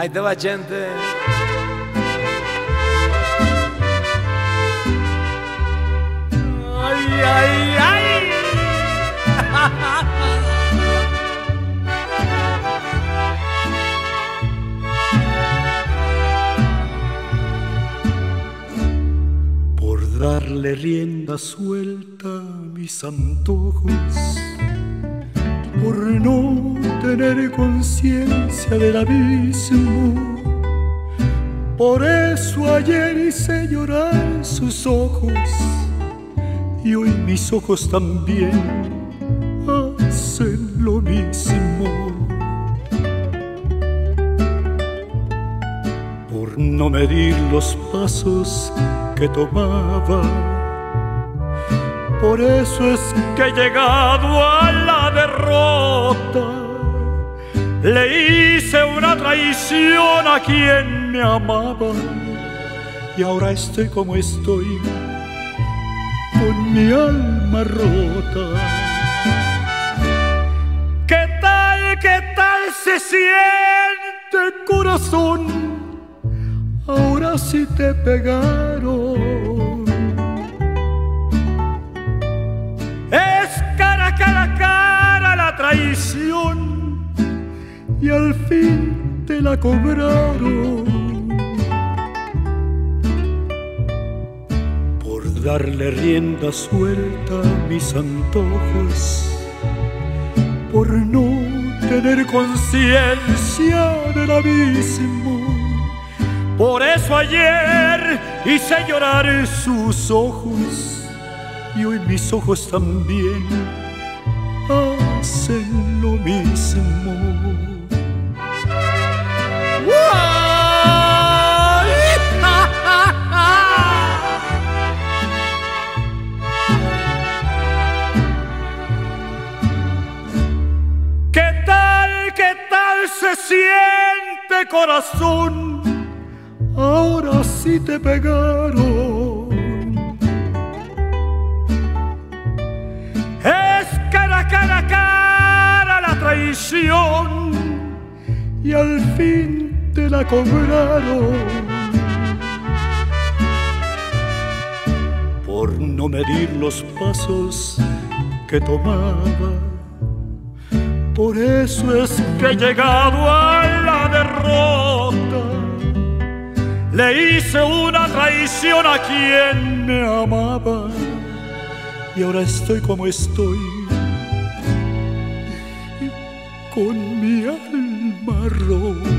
Ahí te va, gente. Ay, ay, ay. Por darle rienda suelta a mis antojos, por no tener conciencia del abismo. Por eso ayer hice llorar sus ojos y hoy mis ojos también hacen lo mismo. Por no medir los pasos que tomaba. Por eso es que he llegado a la derrota. Le hice una traición a quien me amaba y ahora estoy como estoy con mi alma rota. ¿Qué tal, qué tal se siente corazón? Ahora sí te pegaron. Y al fin te la cobraron. Por darle rienda suelta a mis antojos, por no tener conciencia del abismo. Por eso ayer hice llorar sus ojos y hoy mis ojos también hacen siente corazón? Ahora sí te pegaron. Es cara, cara, cara la traición y al fin te la cobraron. Por no medir los pasos que tomaba. Por eso es que he llegado a la derrota. Le hice una traición a quien me amaba. Y ahora estoy como estoy. Con mi alma rota.